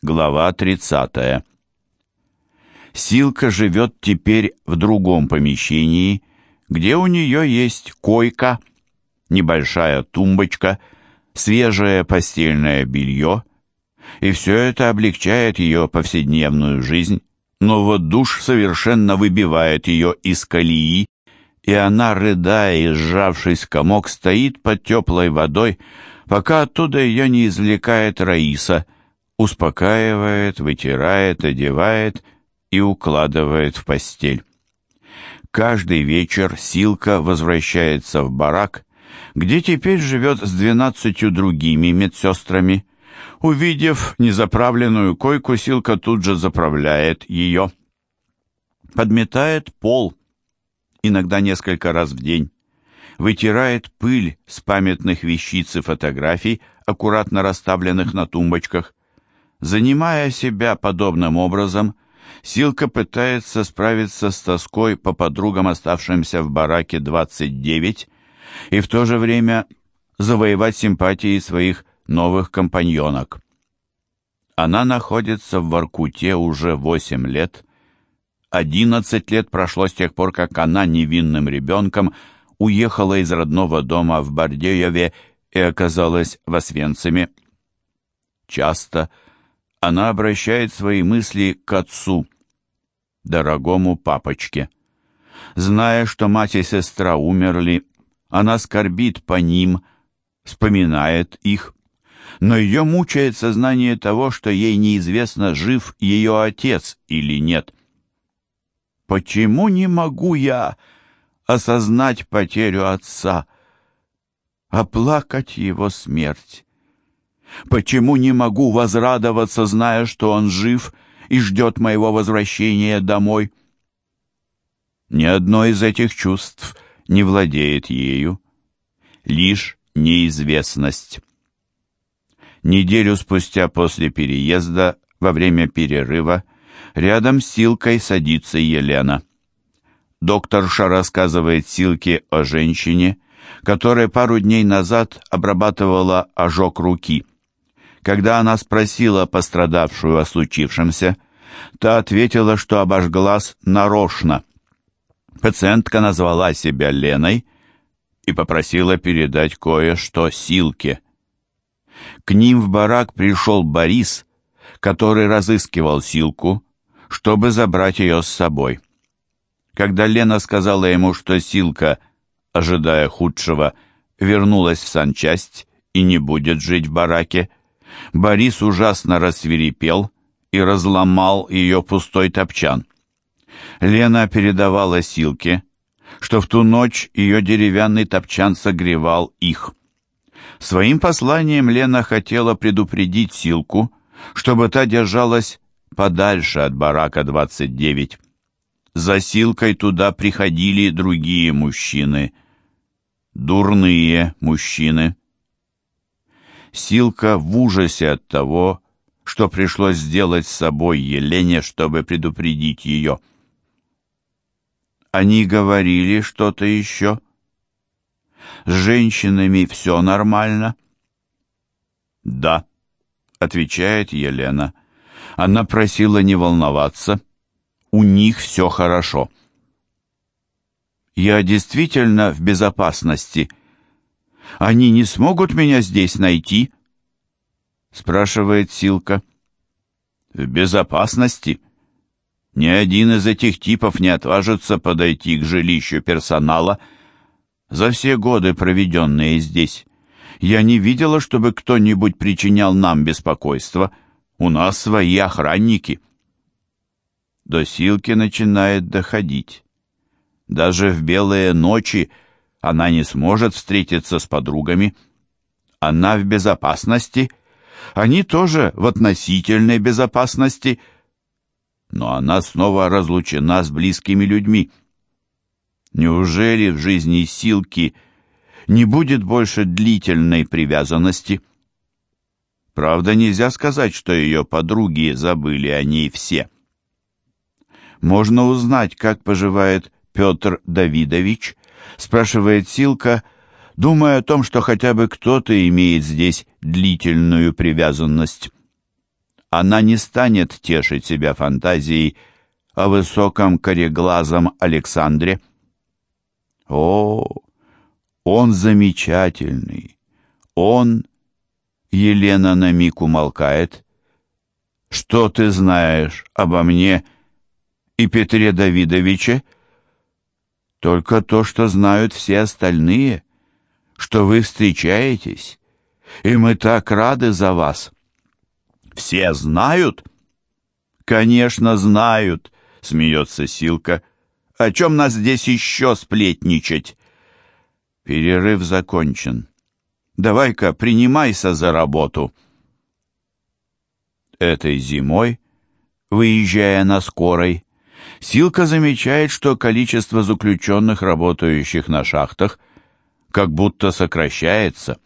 Глава 30. Силка живет теперь в другом помещении, где у нее есть койка, небольшая тумбочка, свежее постельное белье, и все это облегчает ее повседневную жизнь, но вот душ совершенно выбивает ее из колеи, и она, рыдая и сжавшись комок, стоит под теплой водой, пока оттуда ее не извлекает Раиса — успокаивает, вытирает, одевает и укладывает в постель. Каждый вечер Силка возвращается в барак, где теперь живет с двенадцатью другими медсестрами. Увидев незаправленную койку, Силка тут же заправляет ее. Подметает пол, иногда несколько раз в день. Вытирает пыль с памятных вещиц и фотографий, аккуратно расставленных на тумбочках. Занимая себя подобным образом, Силка пытается справиться с тоской по подругам, оставшимся в бараке 29, и в то же время завоевать симпатии своих новых компаньонок. Она находится в Воркуте уже 8 лет. 11 лет прошло с тех пор, как она невинным ребенком уехала из родного дома в Бардееве и оказалась в Освенциме. Часто, она обращает свои мысли к отцу, дорогому папочке. Зная, что мать и сестра умерли, она скорбит по ним, вспоминает их, но ее мучает сознание того, что ей неизвестно, жив ее отец или нет. «Почему не могу я осознать потерю отца, оплакать его смерть?» Почему не могу возрадоваться, зная, что он жив и ждет моего возвращения домой? Ни одно из этих чувств не владеет ею, лишь неизвестность. Неделю спустя после переезда, во время перерыва, рядом с Силкой садится Елена. Докторша рассказывает Силке о женщине, которая пару дней назад обрабатывала ожог руки – когда она спросила пострадавшую о случившемся, та ответила, что обожглась нарочно. Пациентка назвала себя Леной и попросила передать кое-что Силке. К ним в барак пришел Борис, который разыскивал Силку, чтобы забрать ее с собой. Когда Лена сказала ему, что Силка, ожидая худшего, вернулась в санчасть и не будет жить в бараке, Борис ужасно рассверепел и разломал ее пустой топчан. Лена передавала Силке, что в ту ночь ее деревянный топчан согревал их. Своим посланием Лена хотела предупредить Силку, чтобы та держалась подальше от барака 29. За Силкой туда приходили другие мужчины, дурные мужчины. Силка в ужасе от того, что пришлось сделать с собой Елене, чтобы предупредить ее. Они говорили что-то еще? С женщинами все нормально? Да, отвечает Елена. Она просила не волноваться. У них все хорошо. Я действительно в безопасности, они не смогут меня здесь найти?» спрашивает Силка. «В безопасности. Ни один из этих типов не отважится подойти к жилищу персонала за все годы, проведенные здесь. Я не видела, чтобы кто-нибудь причинял нам беспокойство. У нас свои охранники». До Силки начинает доходить. Даже в белые ночи она не сможет встретиться с подругами. Она в безопасности, они тоже в относительной безопасности, но она снова разлучена с близкими людьми. Неужели в жизни Силки не будет больше длительной привязанности? Правда, нельзя сказать, что ее подруги забыли о ней все. Можно узнать, как поживает Петр Давидович, спрашивает Силка, думая о том, что хотя бы кто-то имеет здесь длительную привязанность. она не станет тешить себя фантазией о высоком кореглазом Александре. О, он замечательный, он... Елена на миг умолкает. «Что ты знаешь обо мне и Петре Давидовиче?» «Только то, что знают все остальные, что вы встречаетесь, и мы так рады за вас». «Все знают?» «Конечно, знают», — смеется Силка. «О чем нас здесь еще сплетничать?» Перерыв закончен. Давай-ка принимайся за работу. Этой зимой, выезжая на скорой, Силка замечает, что количество заключенных, работающих на шахтах, как будто сокращается.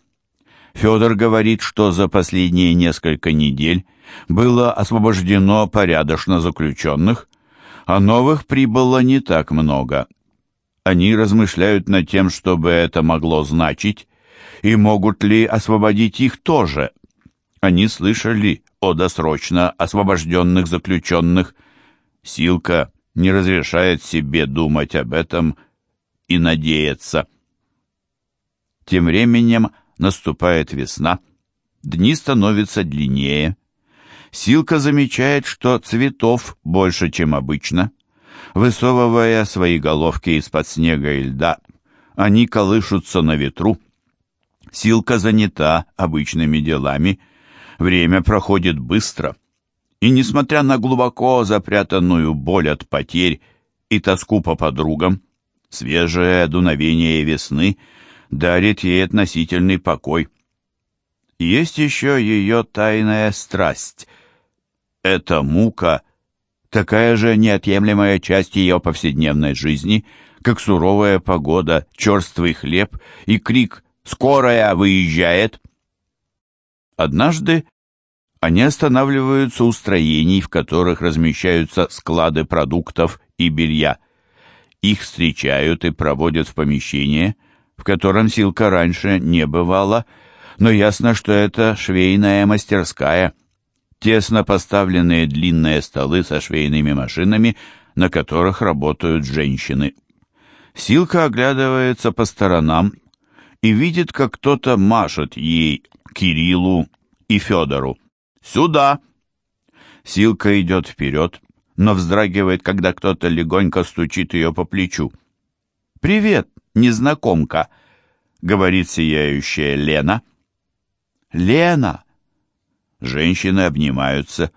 Федор говорит, что за последние несколько недель было освобождено порядочно заключенных, а новых прибыло не так много. Они размышляют над тем, чтобы это могло значить, и могут ли освободить их тоже. Они слышали о досрочно освобожденных заключенных. Силка не разрешает себе думать об этом и надеяться. Тем временем наступает весна, дни становятся длиннее. Силка замечает, что цветов больше, чем обычно. Высовывая свои головки из-под снега и льда, они колышутся на ветру. Силка занята обычными делами, время проходит быстро. И несмотря на глубоко запрятанную боль от потерь и тоску по подругам, свежее дуновение весны дарит ей относительный покой. Есть еще ее тайная страсть. Эта мука — такая же неотъемлемая часть ее повседневной жизни, как суровая погода, черствый хлеб и крик Скорая выезжает. Однажды они останавливаются у строений, в которых размещаются склады продуктов и белья. Их встречают и проводят в помещение, в котором Силка раньше не бывала, но ясно, что это швейная мастерская. Тесно поставленные длинные столы со швейными машинами, на которых работают женщины. Силка оглядывается по сторонам и видит, как кто-то машет ей, Кириллу и Федору. «Сюда!» Силка идет вперед, но вздрагивает, когда кто-то легонько стучит ее по плечу. «Привет, незнакомка!» — говорит сияющая Лена. «Лена!» Женщины обнимаются.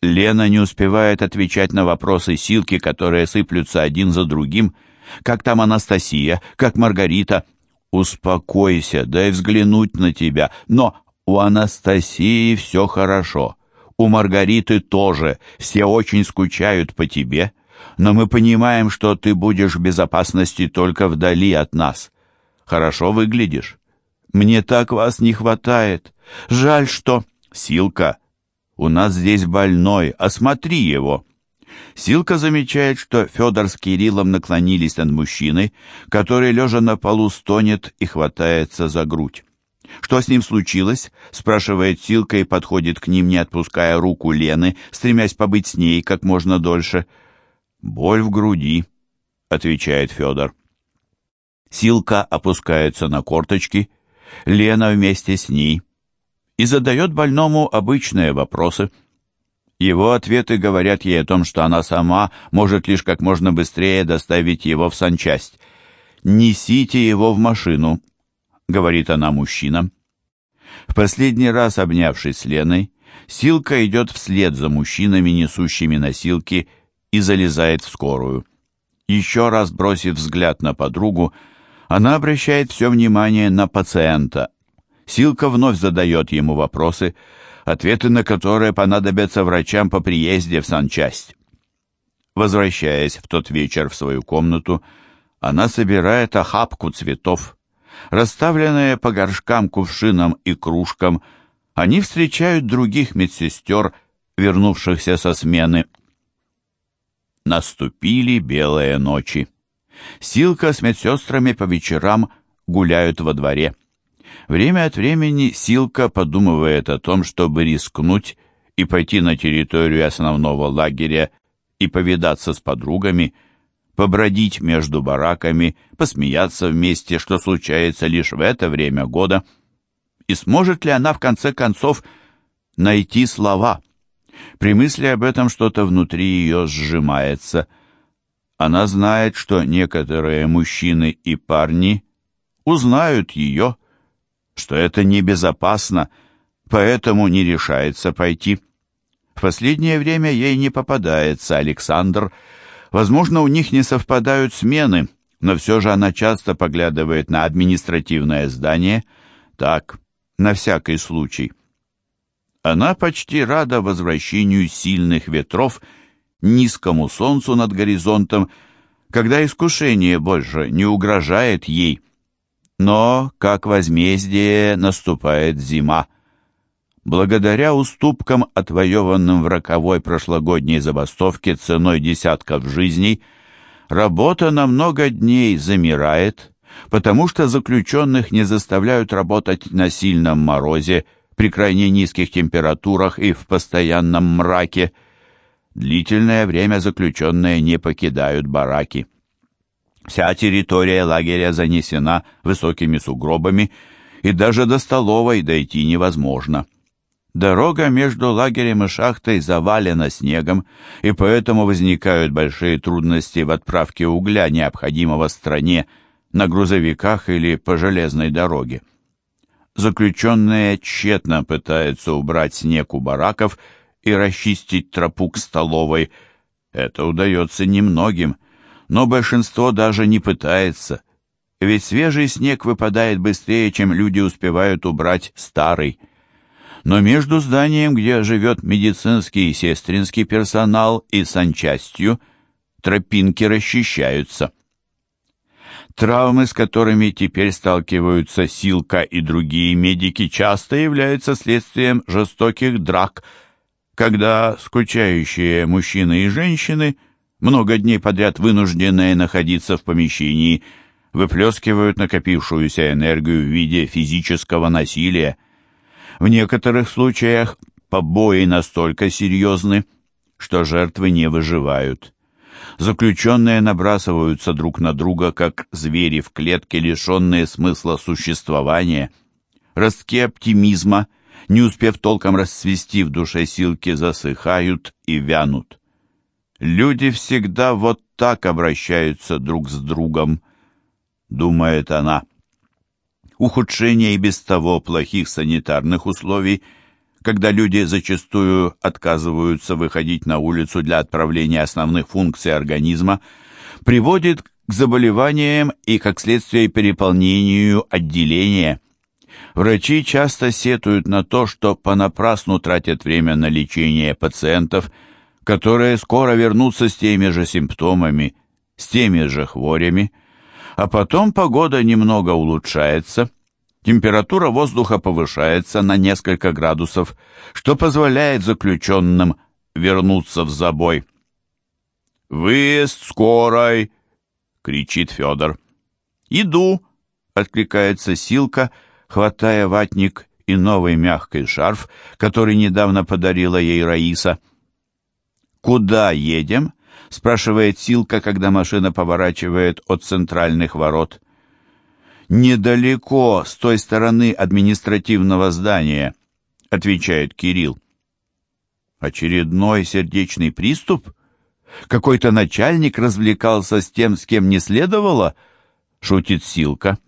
Лена не успевает отвечать на вопросы Силки, которые сыплются один за другим. Как там Анастасия? Как Маргарита? «Успокойся, дай взглянуть на тебя. Но у Анастасии все хорошо. У Маргариты тоже. Все очень скучают по тебе. Но мы понимаем, что ты будешь в безопасности только вдали от нас. Хорошо выглядишь. Мне так вас не хватает. Жаль, что... Силка, у нас здесь больной, осмотри его». Силка замечает, что Федор с Кириллом наклонились над мужчиной, который, лежа на полу, стонет и хватается за грудь. «Что с ним случилось?» — спрашивает Силка и подходит к ним, не отпуская руку Лены, стремясь побыть с ней как можно дольше. «Боль в груди», — отвечает Федор. Силка опускается на корточки, Лена вместе с ней, и задает больному обычные вопросы — его ответы говорят ей о том, что она сама может лишь как можно быстрее доставить его в санчасть. «Несите его в машину», — говорит она мужчинам. В последний раз обнявшись с Леной, Силка идет вслед за мужчинами, несущими носилки, и залезает в скорую. Еще раз бросив взгляд на подругу, она обращает все внимание на пациента. Силка вновь задает ему вопросы, ответы на которые понадобятся врачам по приезде в санчасть. Возвращаясь в тот вечер в свою комнату, она собирает охапку цветов. Расставленные по горшкам, кувшинам и кружкам, они встречают других медсестер, вернувшихся со смены. Наступили белые ночи. Силка с медсестрами по вечерам гуляют во дворе. Время от времени Силка подумывает о том, чтобы рискнуть и пойти на территорию основного лагеря и повидаться с подругами, побродить между бараками, посмеяться вместе, что случается лишь в это время года. И сможет ли она в конце концов найти слова? При мысли об этом что-то внутри ее сжимается. Она знает, что некоторые мужчины и парни узнают ее, что это небезопасно, поэтому не решается пойти. В последнее время ей не попадается Александр. Возможно, у них не совпадают смены, но все же она часто поглядывает на административное здание. Так, на всякий случай. Она почти рада возвращению сильных ветров, низкому солнцу над горизонтом, когда искушение больше не угрожает ей. Но, как возмездие, наступает зима. Благодаря уступкам, отвоеванным в роковой прошлогодней забастовке ценой десятков жизней, работа на много дней замирает, потому что заключенных не заставляют работать на сильном морозе, при крайне низких температурах и в постоянном мраке. Длительное время заключенные не покидают бараки. Вся территория лагеря занесена высокими сугробами, и даже до столовой дойти невозможно. Дорога между лагерем и шахтой завалена снегом, и поэтому возникают большие трудности в отправке угля, необходимого стране, на грузовиках или по железной дороге. Заключенные тщетно пытаются убрать снег у бараков и расчистить тропу к столовой. Это удается немногим – но большинство даже не пытается, ведь свежий снег выпадает быстрее, чем люди успевают убрать старый. Но между зданием, где живет медицинский и сестринский персонал, и санчастью, тропинки расчищаются. Травмы, с которыми теперь сталкиваются Силка и другие медики, часто являются следствием жестоких драк, когда скучающие мужчины и женщины – много дней подряд вынужденные находиться в помещении, выплескивают накопившуюся энергию в виде физического насилия. В некоторых случаях побои настолько серьезны, что жертвы не выживают. Заключенные набрасываются друг на друга, как звери в клетке, лишенные смысла существования. Ростки оптимизма, не успев толком расцвести в душе силки, засыхают и вянут. Люди всегда вот так обращаются друг с другом, думает она. Ухудшение и без того плохих санитарных условий, когда люди зачастую отказываются выходить на улицу для отправления основных функций организма, приводит к заболеваниям и, как следствие, переполнению отделения. Врачи часто сетуют на то, что понапрасну тратят время на лечение пациентов – которые скоро вернутся с теми же симптомами, с теми же хворями, а потом погода немного улучшается, температура воздуха повышается на несколько градусов, что позволяет заключенным вернуться в забой. «Выезд скорой!» — кричит Федор. «Иду!» — откликается Силка, хватая ватник и новый мягкий шарф, который недавно подарила ей Раиса. «Куда едем?» — спрашивает Силка, когда машина поворачивает от центральных ворот. «Недалеко, с той стороны административного здания», — отвечает Кирилл. «Очередной сердечный приступ? Какой-то начальник развлекался с тем, с кем не следовало?» — шутит Силка.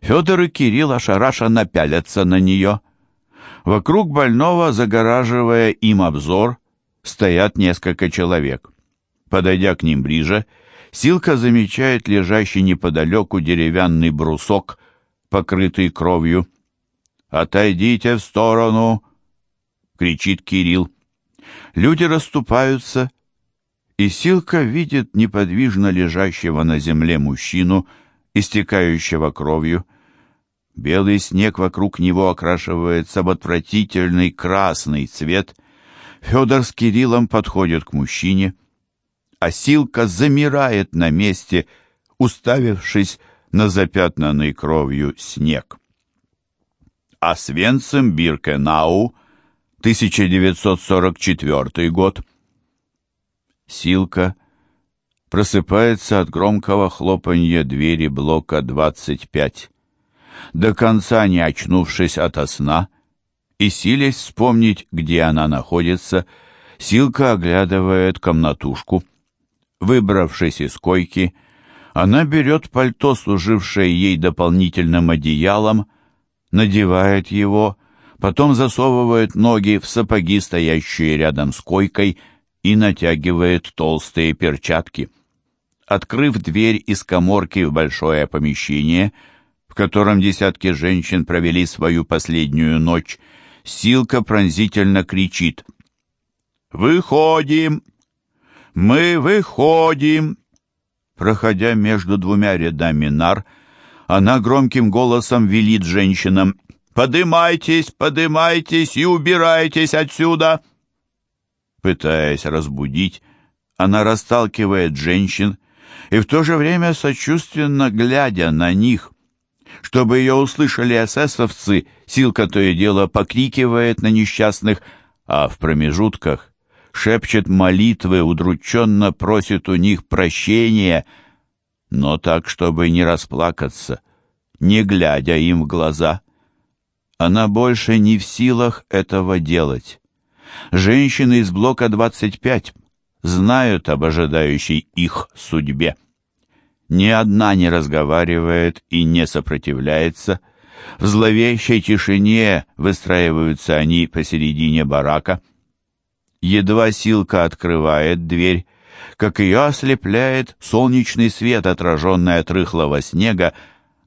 Федор и Кирилл ошарашенно пялятся на нее. Вокруг больного, загораживая им обзор, стоят несколько человек. Подойдя к ним ближе, Силка замечает лежащий неподалеку деревянный брусок, покрытый кровью. «Отойдите в сторону!» — кричит Кирилл. Люди расступаются, и Силка видит неподвижно лежащего на земле мужчину, истекающего кровью. Белый снег вокруг него окрашивается в отвратительный красный цвет — Федор с Кириллом подходят к мужчине, а Силка замирает на месте, уставившись на запятнанный кровью снег. А Свенцем Биркенау 1944 год. Силка просыпается от громкого хлопанья двери блока 25. До конца не очнувшись ото сна и силясь вспомнить, где она находится, Силка оглядывает комнатушку. Выбравшись из койки, она берет пальто, служившее ей дополнительным одеялом, надевает его потом засовывает ноги в сапоги, стоящие рядом с койкой, и натягивает толстые перчатки. Открыв дверь из коморки в большое помещение, в котором десятки женщин провели свою последнюю ночь, Силка пронзительно кричит «Выходим! Мы выходим!» Проходя между двумя рядами нар, она громким голосом велит женщинам «Подымайтесь, подымайтесь и убирайтесь отсюда!» Пытаясь разбудить, она расталкивает женщин и в то же время сочувственно глядя на них. Чтобы ее услышали эсэсовцы, Силка то и дело покрикивает на несчастных, а в промежутках шепчет молитвы, удрученно просит у них прощения, но так, чтобы не расплакаться, не глядя им в глаза. Она больше не в силах этого делать. Женщины из блока 25 знают об ожидающей их судьбе. Ни одна не разговаривает и не сопротивляется. В зловещей тишине выстраиваются они посередине барака. Едва Силка открывает дверь, как ее ослепляет солнечный свет, отраженный от рыхлого снега,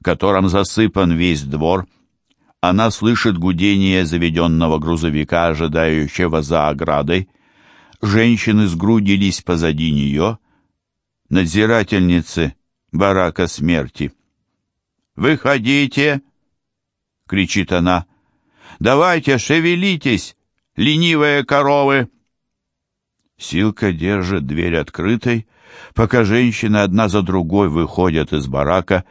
которым засыпан весь двор — она слышит гудение заведенного грузовика, ожидающего за оградой. Женщины сгрудились позади нее. Надзирательницы барака смерти. «Выходите!» — кричит она. «Давайте, шевелитесь, ленивые коровы!» Силка держит дверь открытой, пока женщины одна за другой выходят из барака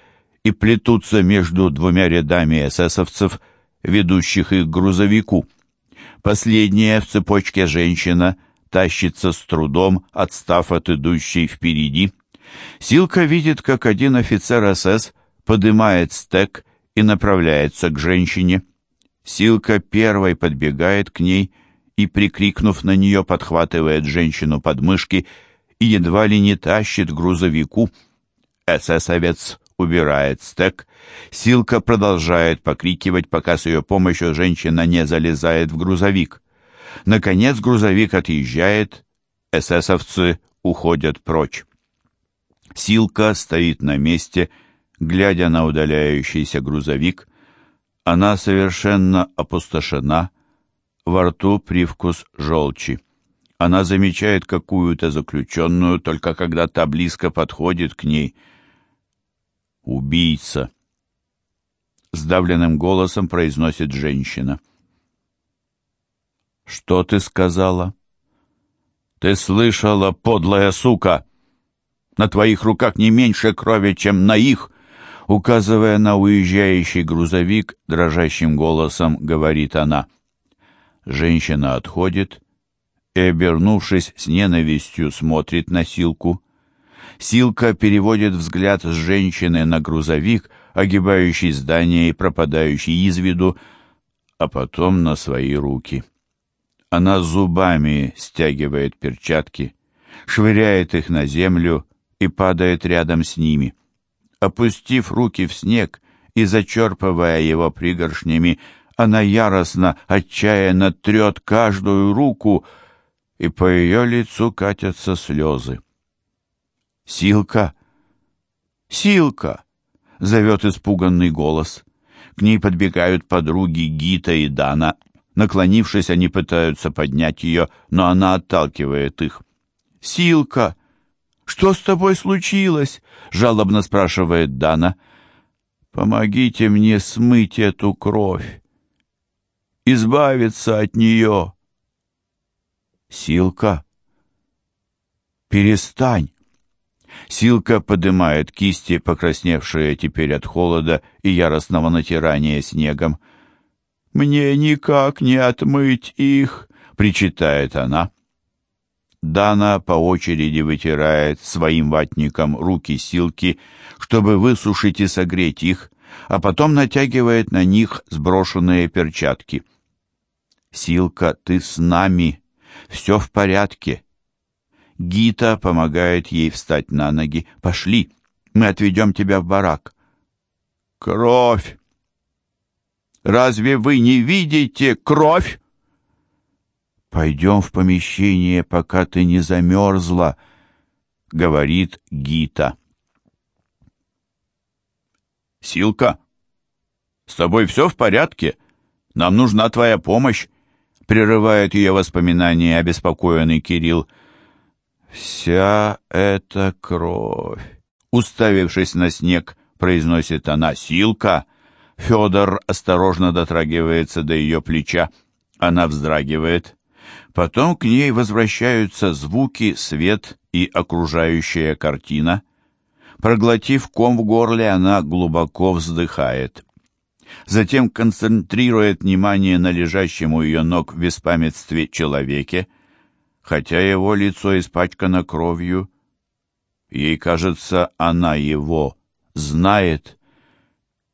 и плетутся между двумя рядами эсэсовцев, ведущих их к грузовику. Последняя в цепочке женщина тащится с трудом, отстав от идущей впереди. Силка видит, как один офицер СС поднимает стек и направляется к женщине. Силка первой подбегает к ней и, прикрикнув на нее, подхватывает женщину под мышки и едва ли не тащит к грузовику. Эсэсовец убирает стек. Силка продолжает покрикивать, пока с ее помощью женщина не залезает в грузовик. Наконец грузовик отъезжает, эсэсовцы уходят прочь. Силка стоит на месте, глядя на удаляющийся грузовик. Она совершенно опустошена, во рту привкус желчи. Она замечает какую-то заключенную, только когда та близко подходит к ней — убийца!» Сдавленным голосом произносит женщина. «Что ты сказала?» «Ты слышала, подлая сука! На твоих руках не меньше крови, чем на их!» Указывая на уезжающий грузовик, дрожащим голосом говорит она. Женщина отходит и, обернувшись с ненавистью, смотрит на Силку. Силка переводит взгляд с женщины на грузовик, огибающий здание и пропадающий из виду, а потом на свои руки. Она зубами стягивает перчатки, швыряет их на землю и падает рядом с ними. Опустив руки в снег и зачерпывая его пригоршнями, она яростно, отчаянно трет каждую руку, и по ее лицу катятся слезы. «Силка! Силка!» — зовет испуганный голос. К ней подбегают подруги Гита и Дана. Наклонившись, они пытаются поднять ее, но она отталкивает их. «Силка! Что с тобой случилось?» — жалобно спрашивает Дана. «Помогите мне смыть эту кровь, избавиться от нее». «Силка, перестань!» Силка поднимает кисти, покрасневшие теперь от холода и яростного натирания снегом. «Мне никак не отмыть их», — причитает она. Дана по очереди вытирает своим ватником руки Силки, чтобы высушить и согреть их, а потом натягивает на них сброшенные перчатки. «Силка, ты с нами, все в порядке». Гита помогает ей встать на ноги. «Пошли, мы отведем тебя в барак». «Кровь!» «Разве вы не видите кровь?» «Пойдем в помещение, пока ты не замерзла», — говорит Гита. «Силка, с тобой все в порядке? Нам нужна твоя помощь», — прерывает ее воспоминания обеспокоенный Кирилл. «Вся эта кровь», — уставившись на снег, произносит она. «Силка!» Федор осторожно дотрагивается до ее плеча. Она вздрагивает. Потом к ней возвращаются звуки, свет и окружающая картина. Проглотив ком в горле, она глубоко вздыхает. Затем концентрирует внимание на лежащем у ее ног в беспамятстве человеке, хотя его лицо испачкано кровью. Ей кажется, она его знает.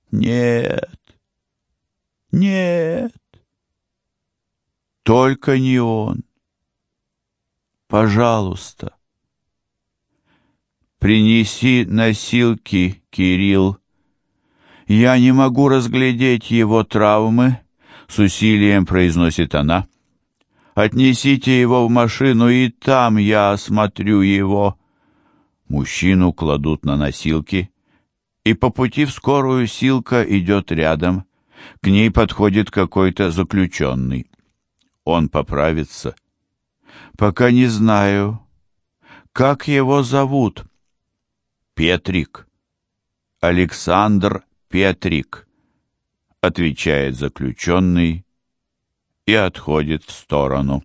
Нет, нет. Только не он. Пожалуйста. Принеси носилки, Кирилл. Я не могу разглядеть его травмы, с усилием произносит она. Отнесите его в машину, и там я осмотрю его. Мужчину кладут на носилки, и по пути в скорую Силка идет рядом. К ней подходит какой-то заключенный он поправится. Пока не знаю. Как его зовут? Петрик. Александр Петрик, отвечает заключенный и отходит в сторону.